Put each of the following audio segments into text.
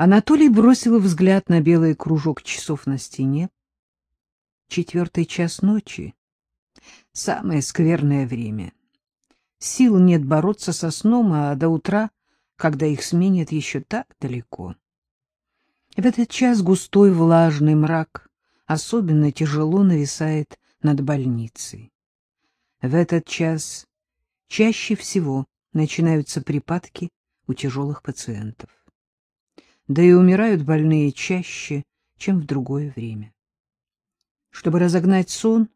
Анатолий бросил взгляд на белый кружок часов на стене. Четвертый час ночи — самое скверное время. Сил нет бороться со сном, а до утра, когда их сменят, еще так далеко. В этот час густой влажный мрак особенно тяжело нависает над больницей. В этот час чаще всего начинаются припадки у тяжелых пациентов. Да и умирают больные чаще, чем в другое время. Чтобы разогнать сон,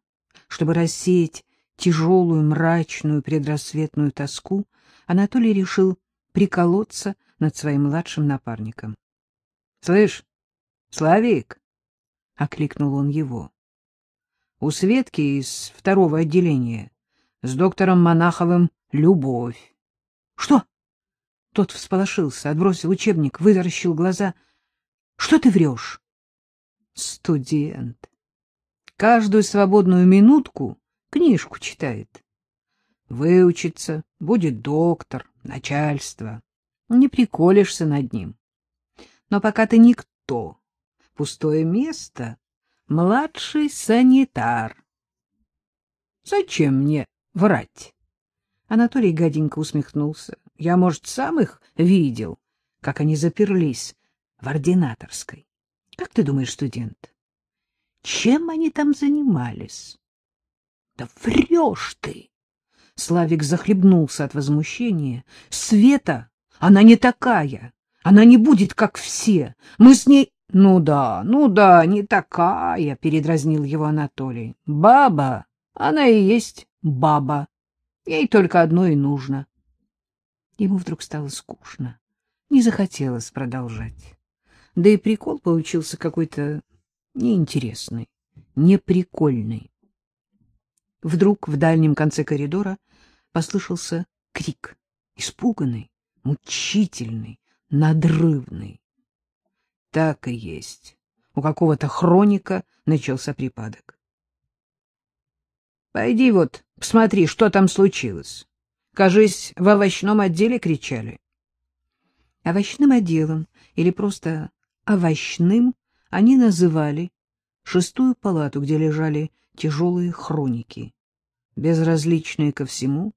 чтобы рассеять тяжелую, мрачную предрассветную тоску, Анатолий решил приколоться над своим младшим напарником. — Слышь, Славик! — окликнул он его. — У Светки из второго отделения с доктором Монаховым любовь. — Что? Тот всполошился, отбросил учебник, вытаращил глаза. — Что ты врешь? — Студент. Каждую свободную минутку книжку читает. Выучится, будет доктор, начальство. Не приколешься над ним. Но пока ты никто, пустое место, младший санитар. Зачем мне врать? Анатолий гаденько усмехнулся. Я, может, сам их видел, как они заперлись в ординаторской. Как ты думаешь, студент, чем они там занимались? Да врешь ты! Славик захлебнулся от возмущения. Света, она не такая. Она не будет, как все. Мы с ней... Ну да, ну да, не такая, передразнил его Анатолий. Баба, она и есть баба. Ей только одно и нужно. Ему вдруг стало скучно. Не захотелось продолжать. Да и прикол получился какой-то неинтересный, неприкольный. Вдруг в дальнем конце коридора послышался крик, испуганный, мучительный, надрывный. Так и есть. У какого-то хроника начался припадок. — Пойди вот, посмотри, что там случилось. Кажись, в овощном отделе кричали. Овощным отделом или просто овощным они называли шестую палату, где лежали тяжелые хроники, безразличные ко всему,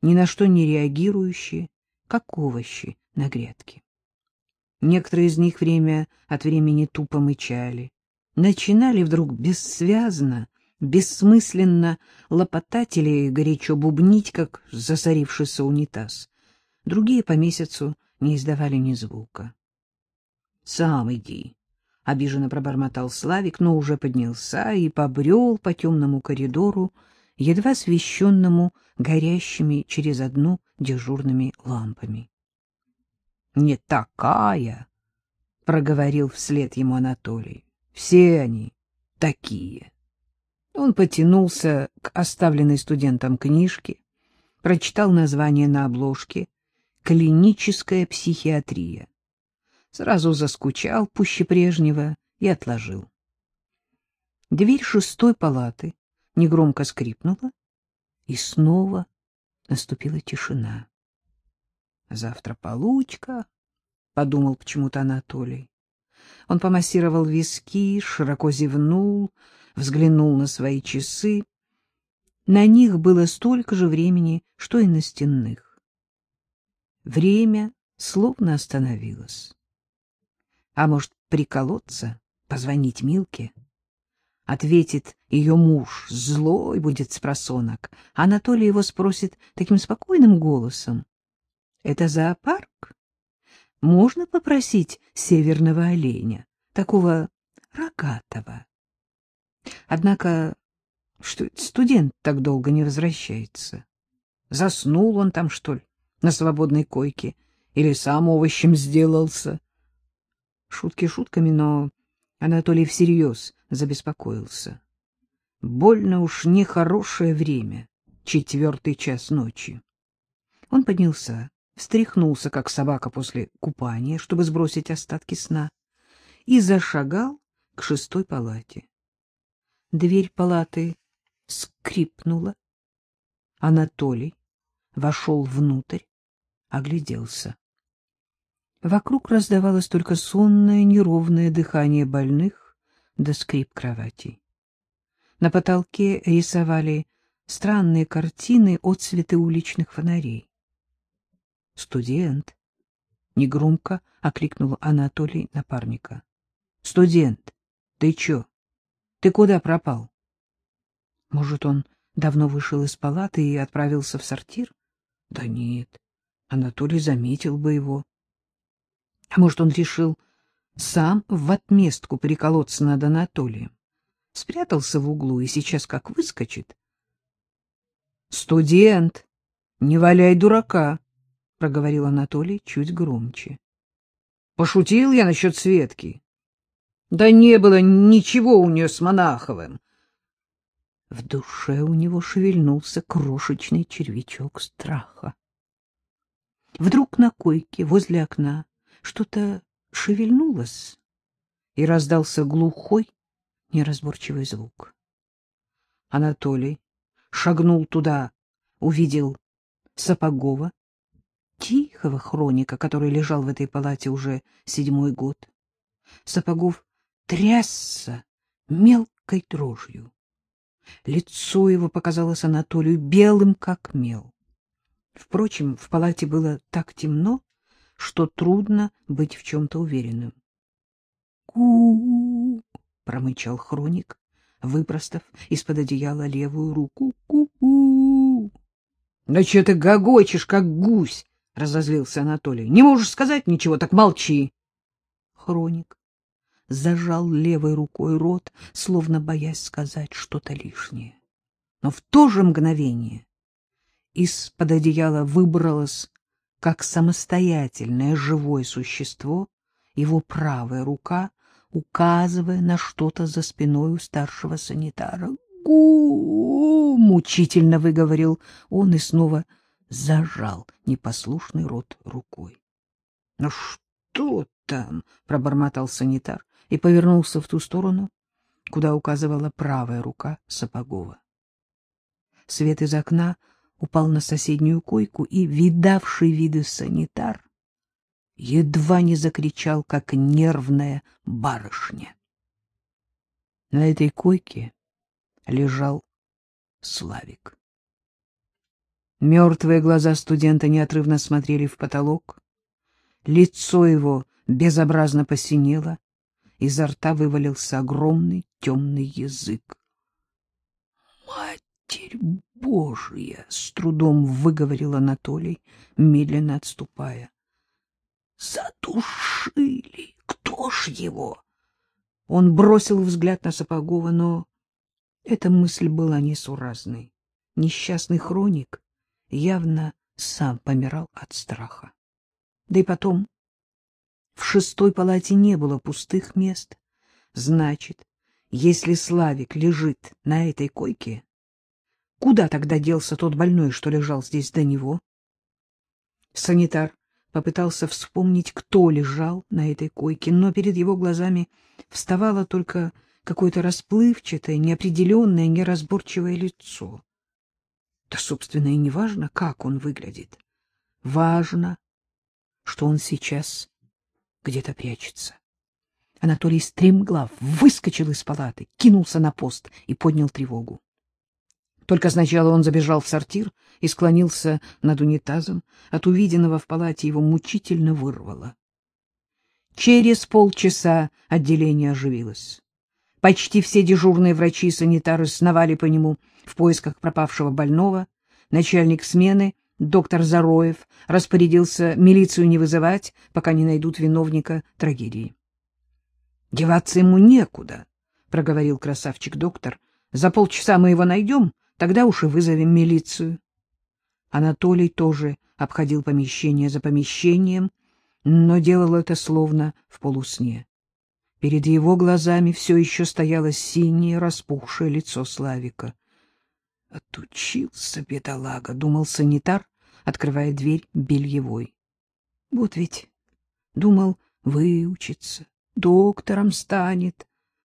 ни на что не реагирующие, как овощи на грядке. Некоторые из них время от времени тупо мычали, начинали вдруг бессвязно, бессмысленно лопотать или горячо бубнить, как засорившийся унитаз. Другие по месяцу не издавали ни звука. — Сам иди, обиженно пробормотал Славик, но уже поднялся и побрел по темному коридору, едва освещенному горящими через одну дежурными лампами. — Не такая, — проговорил вслед ему Анатолий. — Все они такие. Он потянулся к оставленной студентам книжке, прочитал название на обложке «Клиническая психиатрия» сразу заскучал пуще прежнего и отложил. Дверь шестой палаты негромко скрипнула, и снова наступила тишина. «Завтра получка», — подумал почему-то Анатолий. Он помассировал виски, широко зевнул, взглянул на свои часы. На них было столько же времени, что и на стенных. Время словно остановилось. А может, приколоться, позвонить Милке? Ответит ее муж, злой будет спросонок. Анатолий его спросит таким спокойным голосом. — Это зоопарк? Можно попросить северного оленя, такого рогатого? Однако, что студент так долго не возвращается? Заснул он там, что ли, на свободной койке? Или сам овощем сделался? Шутки шутками, но Анатолий всерьез забеспокоился. Больно уж нехорошее время, четвертый час ночи. Он поднялся, встряхнулся, как собака после купания, чтобы сбросить остатки сна, и зашагал к шестой палате. Дверь палаты скрипнула. Анатолий вошел внутрь, огляделся. Вокруг раздавалось только сонное, неровное дыхание больных да скрип кроватей. На потолке рисовали странные картины отцветы уличных фонарей. «Студент!» — негромко окликнул Анатолий напарника. «Студент, ты чё? Ты куда пропал?» Может, он давно вышел из палаты и отправился в сортир? Да нет, Анатолий заметил бы его. А может, он решил сам в отместку приколоться над Анатолием? Спрятался в углу и сейчас как выскочит. — Студент, не валяй дурака, — проговорил Анатолий чуть громче. — Пошутил я насчет Светки. Да не было ничего у нее с Монаховым. В душе у него шевельнулся крошечный червячок страха. Вдруг на койке возле окна что-то шевельнулось, и раздался глухой, неразборчивый звук. Анатолий шагнул туда, увидел Сапогова, тихого хроника, который лежал в этой палате уже седьмой год. Сапогов трясся мелкой дрожью. Лицо его показалось Анатолию белым, как мел. Впрочем, в палате было так темно, что трудно быть в чем-то уверенным. «Ку-у-у!» — промычал хроник, выпростав из-под одеяла левую руку. «Ку-у-у!» «Да что ты гогочешь, как гусь!» — разозлился Анатолий. «Не можешь сказать ничего, так молчи!» Хроник зажал левой рукой рот, словно боясь сказать что-то лишнее. Но в то же мгновение из-под одеяла выбралось, как самостоятельное живое существо, его правая рука, указывая на что-то за спиной у старшего санитара. «Гу!» — мучительно выговорил он и снова зажал непослушный рот рукой. — Ну что там? — пробормотал санитар и повернулся в ту сторону, куда указывала правая рука Сапогова. Свет из окна упал на соседнюю койку, и видавший виды санитар едва не закричал, как нервная барышня. На этой койке лежал Славик. Мертвые глаза студента неотрывно смотрели в потолок. Лицо его безобразно посинело, изо рта вывалился огромный темный язык. «Матерь Божья!» — с трудом выговорил Анатолий, медленно отступая. «Задушили! Кто ж его?» Он бросил взгляд на Сапогова, но эта мысль была несуразной. Несчастный хроник явно сам помирал от страха. Да и потом в шестой палате не было пустых мест. Значит, если Славик лежит на этой койке, куда тогда делся тот больной, что лежал здесь до него? Санитар попытался вспомнить, кто лежал на этой койке, но перед его глазами вставало только какое-то расплывчатое, неопределенное, неразборчивое лицо. Да, собственно, и не важно, как он выглядит. Важно, что он сейчас где-то прячется. Анатолий стремглав выскочил из палаты, кинулся на пост и поднял тревогу. Только сначала он забежал в сортир и склонился над унитазом. От увиденного в палате его мучительно вырвало. Через полчаса отделение оживилось. Почти все дежурные врачи и санитары сновали по нему в поисках пропавшего больного. Начальник смены доктор Зароев распорядился милицию не вызывать, пока не найдут виновника трагедии. — Деваться ему некуда, — проговорил красавчик доктор. — За полчаса мы его найдем, тогда уж и вызовем милицию. Анатолий тоже обходил помещение за помещением, но делал это словно в полусне. Перед его глазами все еще стояло синее распухшее лицо Славика —— Отучился, бедолага, — думал санитар, открывая дверь бельевой. Вот ведь думал, выучится, доктором станет.